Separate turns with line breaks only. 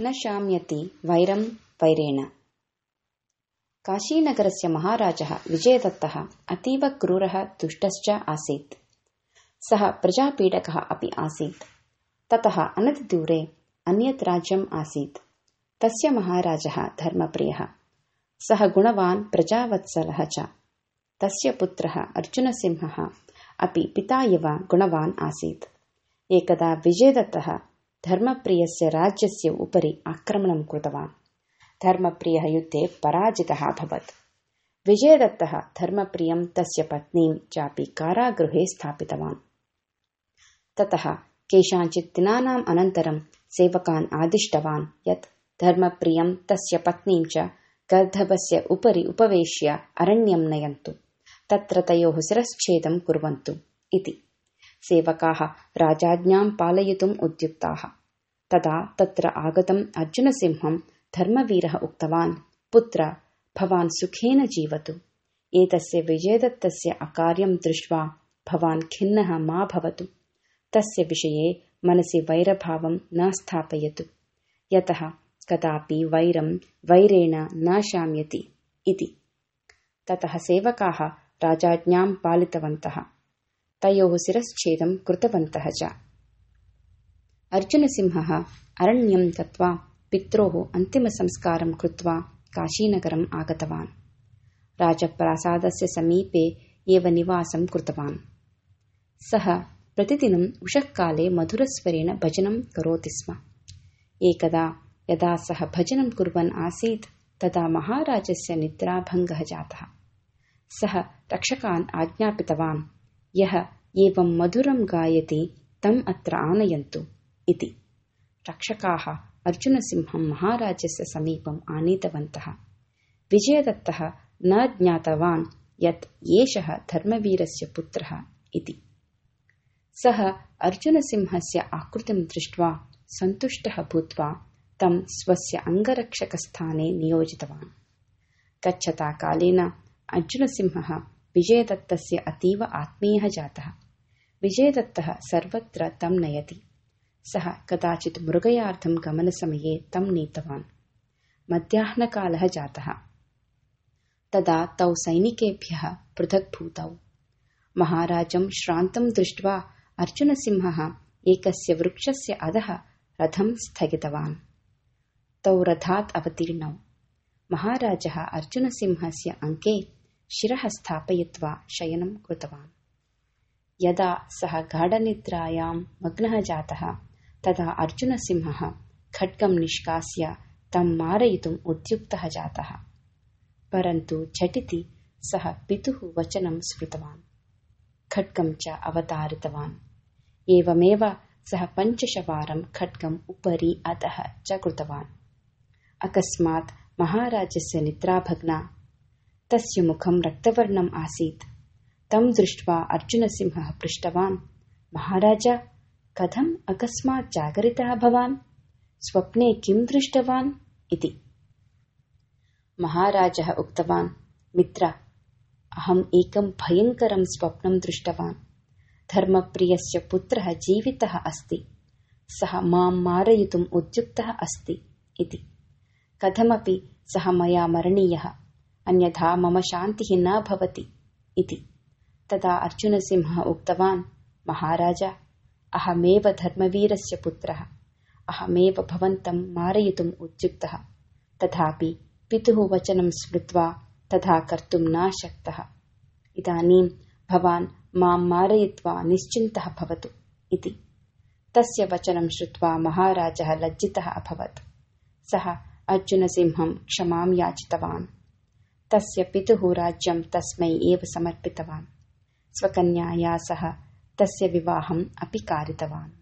न शाम्यति वैरं वैरेण। काशीनगरस्य महाराजः विजयदत्तः अतीव क्रूरः दुष्टश्च आसीत्। सः प्रजापीडकः अपि आसीत्। ततः अनतिदूरे अन्यत् राज्यम् आसीत्। तस्य महाराजः धर्मप्रियः। सः गुणवान् प्रजावत्सलः च। तस्य पुत्रः अर्जुनसिंहः अपि पिता इव गुणवान् आसीत्। एकदा विजयदत्तः धर्मप्रियस्य राज्यस्य उपरि आक्रमणं कृतवान्। धर्मप्रियः युद्धे पराजितः अभवत्। विजयदत्तः धर्मप्रियं तस्य पत्नीं चापि कारागृहे स्थापितवान्। ततः केषाञ्चित् दिनानाम् अनन्तरं सेवकान् आदिष्टवान् यत् धर्मप्रियं तस्य पत्नीं च गर्धभस्य उपरि उपवेश्य अरण्यं नयन्तु तत्र तयोः शिरश्छेदं कुर्वन्तु इति। सेवकाः राजाज्ञां पालयितुम् उद्युक्ताः तदा तत्र आगतम् अर्जुनसिंहं धर्मवीरः उक्तवान् पुत्र भवान् सुखेन जीवतु। एतस्य विजयदत्तस्य अकार्यं दृष्ट्वा भवान् खिन्नः मा भवतु। तस्य विषये मनसि वैरभावं न स्थापयतु। यतः कदापि वैरं वैरेण न शाम्यति इति। ततः सेवकाः राजाज्ञां पालितवन्तः। तयोः शिरश्छेदं कृतवन्तः च अर्जुनसिंहः अरण्यं गत्वा पित्रोः अन्तिमसंस्कारं कृत्वा काशीनगरम् आगतवान्। राजप्रासादस्य समीपे एव निवासं कृतवान्। सः प्रतिदिनम् उषःकाले मधुरस्वरेण भजनं करोति स्म। एकदा यदा सः भजनं कुर्वन् आसीत् तदा महाराजस्य निद्राभङ्गः जातः। सः रक्षकान् आज्ञापितवान् यः एवं मधुरं गायति तम् अत्र आनयन्तु इति। रक्षकाः अर्जुनसिंहं महाराजस्य समीपम् आनीतवन्तः। विजयदत्तः न ज्ञातवान् यत् एषः धर्मवीरस्य पुत्रः इति। सः अर्जुनसिंहस्य आकृतिं दृष्ट्वा सन्तुष्टः भूत्वा तं स्वस्य अङ्गरक्षकस्थाने नियोजितवान्। गच्छता कालेन अर्जुनसिंहः विजयदत्तस्य अतीव आत्मीयः जातः। विजयदत्तः सर्वत्र तं नयति। सः कदाचित् मृगयार्थं गमनसमये तं नीतवान्। मध्याह्नकालः जातः। तदा तौ सैनिकेभ्यः पृथग्भूतौ महाराजं श्रान्तं दृष्ट्वा अर्जुनसिंहः एकस्य वृक्षस्य अधः रथं स्थगितवान्। तौ रथात् अवतीर्णौ। महाराजः अर्जुनसिंहस्य अङ्के शिरः स्थापयित्वा शयनं कृतवान्। यदा सः गाढनिद्रायां मग्नः जातः तदा अर्जुनसिंहः खड्गं निष्कास्य तं मारयितुम् उद्युक्तः जातः। परन्तु झटिति सः पितुः वचनं स्मृतवान्। खड्गं च अवतारितवान्। एवमेव सः पञ्चशवारं खड्गम् उपरि अधः च कृतवान्। अकस्मात् महाराजस्य निद्राभग्ना तस्य मुखं रक्तवर्णम् आसीत्। तं दृष्ट्वा अर्जुनसिंहः पृष्टवान्, महाराज कथम् अकस्मात् जागरितः भवान्? स्वप्ने किं दृष्टवान् इति। महाराजः उक्तवान् मित्र अहम् एकं भयङ्करं स्वप्नं दृष्टवान्। धर्मप्रियस्य पुत्रः जीवितः अस्ति। सः मां मारयितुम् उद्युक्तः अस्ति इति। कथमपि सः मया मरणीयः अन्यथा मम शान्तिः न भवति इति। तदा अर्जुनसिंहः उक्तवान् महाराज अहमेव धर्मवीरस्य पुत्रः। अहमेव भवन्तं मारयितुम् उद्युक्तः। तथापि पितुः वचनं स्मृत्वा तथा कर्तुं न शक्तः। इदानीं भवान् मां मारयित्वा निश्चिन्तः भवतु इति। तस्य वचनं श्रुत्वा महाराजः लज्जितः अभवत्। सः अर्जुनसिंहं क्षमां याचितवान्। तस्य पितुः राज्यं तस्मै एव समर्पितवान्। स्वकन्याया सह तस्य विवाहम् अपि कारितवान्